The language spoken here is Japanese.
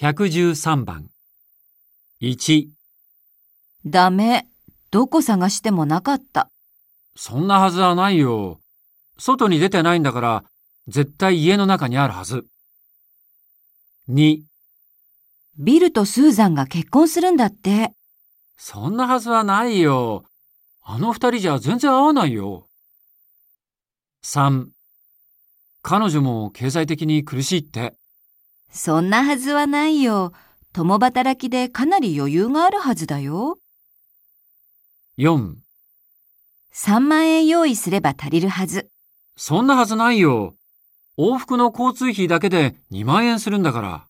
113番。1、ダメ。どこ探してもなかった。そんなはずはないよ。外に出てないんだから、絶対家の中にあるはず。2、ビルとスーザンが結婚するんだって。そんなはずはないよ。あの二人じゃ全然合わないよ。3、彼女も経済的に苦しいって。そんなはずはないよ。共働きでかなり余裕があるはずだよ。4、3万円用意すれば足りるはず。そんなはずないよ。往復の交通費だけで2万円するんだから。